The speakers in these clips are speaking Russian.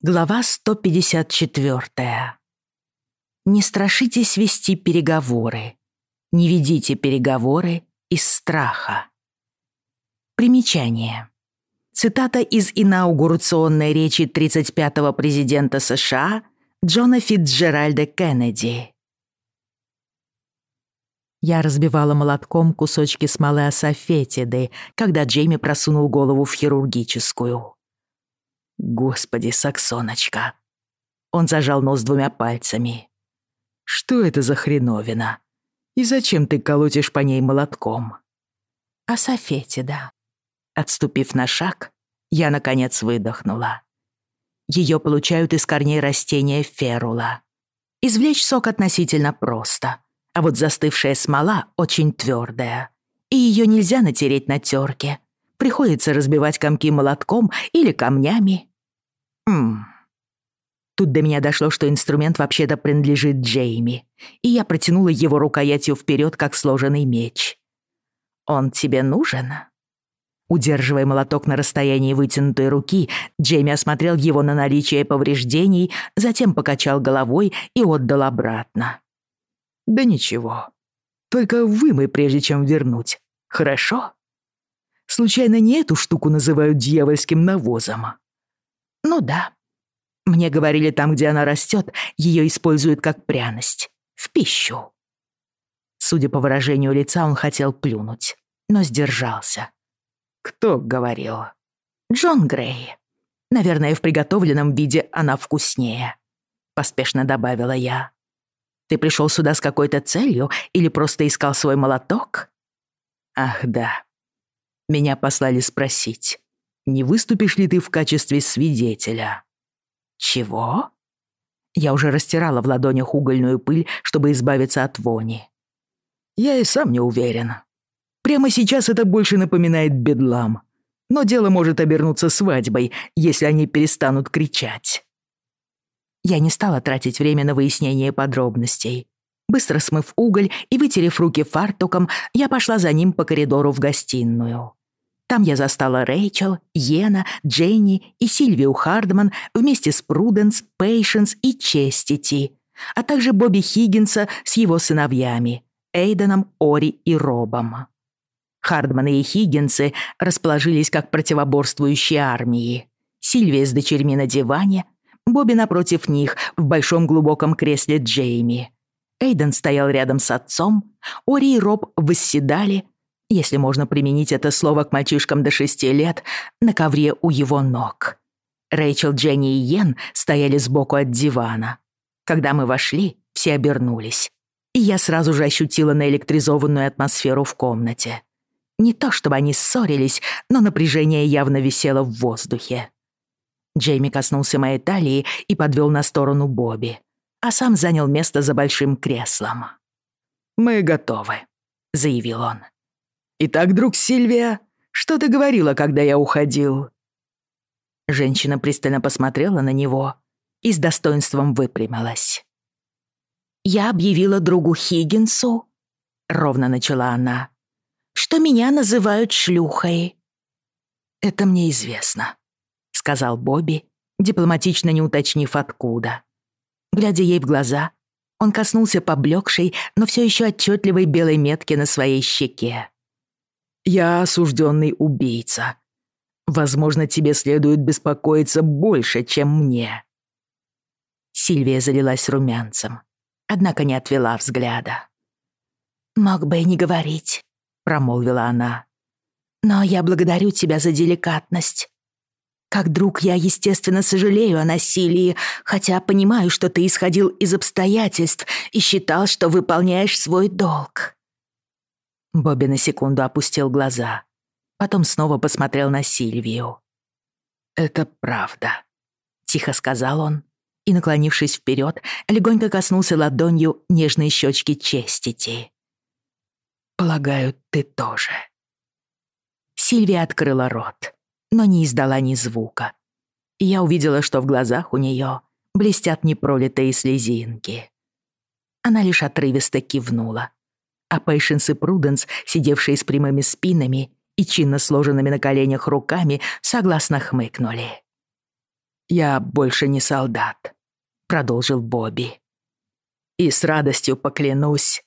Глава 154. Не страшитесь вести переговоры. Не ведите переговоры из страха. Примечание. Цитата из инаугурационной речи 35-го президента США Джона Фитджеральда Кеннеди. Я разбивала молотком кусочки смолы асафетиды, когда Джейми просунул голову в хирургическую. Господи, Саксоночка!» Он зажал нос двумя пальцами. «Что это за хреновина? И зачем ты колотишь по ней молотком?» «О Софете, да». Отступив на шаг, я, наконец, выдохнула. Ее получают из корней растения ферула. Извлечь сок относительно просто, а вот застывшая смола очень твердая, и ее нельзя натереть на терке. Приходится разбивать комки молотком или камнями Хм. Тут до меня дошло, что инструмент вообще-то принадлежит Джейми, и я протянула его рукоятью вперед, как сложенный меч. «Он тебе нужен?» Удерживая молоток на расстоянии вытянутой руки, Джейми осмотрел его на наличие повреждений, затем покачал головой и отдал обратно. «Да ничего. Только вымой, прежде чем вернуть. Хорошо?» «Случайно не эту штуку называют дьявольским навозом?» «Ну да. Мне говорили, там, где она растет, ее используют как пряность. В пищу». Судя по выражению лица, он хотел плюнуть, но сдержался. «Кто говорил?» «Джон Грей. Наверное, в приготовленном виде она вкуснее», — поспешно добавила я. «Ты пришел сюда с какой-то целью или просто искал свой молоток?» «Ах, да. Меня послали спросить, не выступишь ли ты в качестве свидетеля?» «Чего?» Я уже растирала в ладонях угольную пыль, чтобы избавиться от вони. «Я и сам не уверен. Прямо сейчас это больше напоминает бедлам. Но дело может обернуться свадьбой, если они перестанут кричать». Я не стала тратить время на выяснение подробностей. Быстро смыв уголь и вытерев руки фартуком, я пошла за ним по коридору в гостиную. Там я застала Рэйчел, Йена, Дженни и Сильвию Хардман вместе с Пруденс, Пейшенс и Честити, а также Бобби Хиггинса с его сыновьями Эйденом, Ори и Робом. Хардманы и Хиггинсы расположились как противоборствующие армии. Сильвия с дочерьми на диване, Бобби напротив них в большом глубоком кресле Джейми. Эйден стоял рядом с отцом, Ори и Роб восседали – если можно применить это слово к мальчишкам до шести лет, на ковре у его ног. Рэйчел, Дженни и Йен стояли сбоку от дивана. Когда мы вошли, все обернулись. И я сразу же ощутила наэлектризованную атмосферу в комнате. Не то чтобы они ссорились, но напряжение явно висело в воздухе. Джейми коснулся моей талии и подвел на сторону Бобби, а сам занял место за большим креслом. «Мы готовы», — заявил он. «Итак, друг Сильвия, что ты говорила, когда я уходил?» Женщина пристально посмотрела на него и с достоинством выпрямилась. «Я объявила другу Хиггинсу», — ровно начала она, «что меня называют шлюхой». «Это мне известно», — сказал Бобби, дипломатично не уточнив откуда. Глядя ей в глаза, он коснулся поблекшей, но все еще отчетливой белой метки на своей щеке. Я осужденный убийца. Возможно, тебе следует беспокоиться больше, чем мне». Сильвия залилась румянцем, однако не отвела взгляда. «Мог бы и не говорить», — промолвила она. «Но я благодарю тебя за деликатность. Как друг я, естественно, сожалею о насилии, хотя понимаю, что ты исходил из обстоятельств и считал, Бобби на секунду опустил глаза. Потом снова посмотрел на Сильвию. «Это правда», — тихо сказал он и, наклонившись вперед, легонько коснулся ладонью нежной щечки Честити. «Полагаю, ты тоже». Сильвия открыла рот, но не издала ни звука. я увидела, что в глазах у нее блестят непролитые слезинки. Она лишь отрывисто кивнула, а Пейшенс и Пруденс, сидевшие с прямыми спинами и чинно сложенными на коленях руками, согласно хмыкнули. «Я больше не солдат», — продолжил Бобби. «И с радостью поклянусь,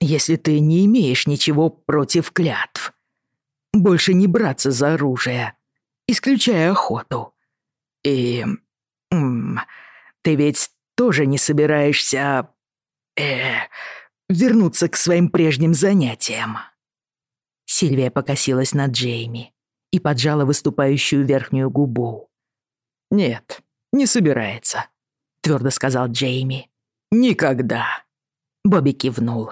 если ты не имеешь ничего против клятв, больше не браться за оружие, исключая охоту. И... вернуться к своим прежним занятиям». Сильвия покосилась на Джейми и поджала выступающую верхнюю губу. «Нет, не собирается», — твердо сказал Джейми. «Никогда». Бобби кивнул.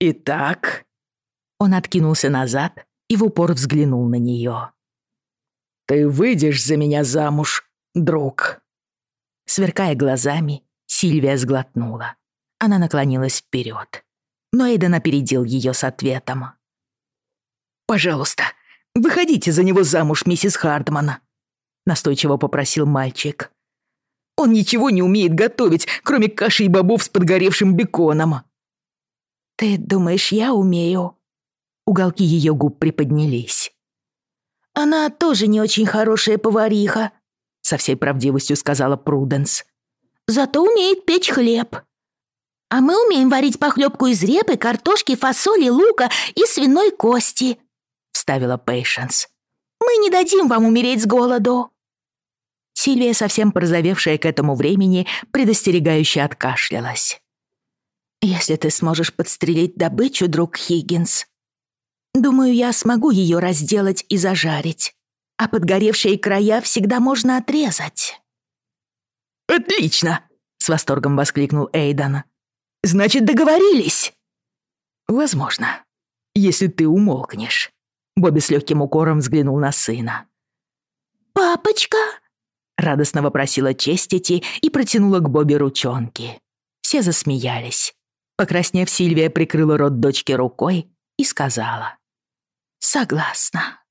«Итак?» Он откинулся назад и в упор взглянул на нее. «Ты выйдешь за меня замуж, друг?» Сверкая глазами, Сильвия сглотнула. Она наклонилась вперед. Но Эйден опередил ее с ответом. «Пожалуйста, выходите за него замуж, миссис Хардман», — настойчиво попросил мальчик. «Он ничего не умеет готовить, кроме каши и бобов с подгоревшим беконом». «Ты думаешь, я умею?» Уголки ее губ приподнялись. «Она тоже не очень хорошая повариха», — со всей правдивостью сказала Пруденс. «Зато умеет печь хлеб». «А мы умеем варить похлебку из репы, картошки, фасоли, лука и свиной кости», вставила Пейшенс. «Мы не дадим вам умереть с голоду». Сильвия, совсем порозовевшая к этому времени, предостерегающе откашлялась. «Если ты сможешь подстрелить добычу, друг Хиггинс, думаю, я смогу ее разделать и зажарить, а подгоревшие края всегда можно отрезать». «Отлично!» — с восторгом воскликнул Эйдан. Значит, договорились?» «Возможно, если ты умолкнешь». Бобби с легким укором взглянул на сына. «Папочка?» — радостно вопросила Честити и протянула к Бобби ручонки. Все засмеялись. Покраснев, Сильвия прикрыла рот дочки рукой и сказала. «Согласна».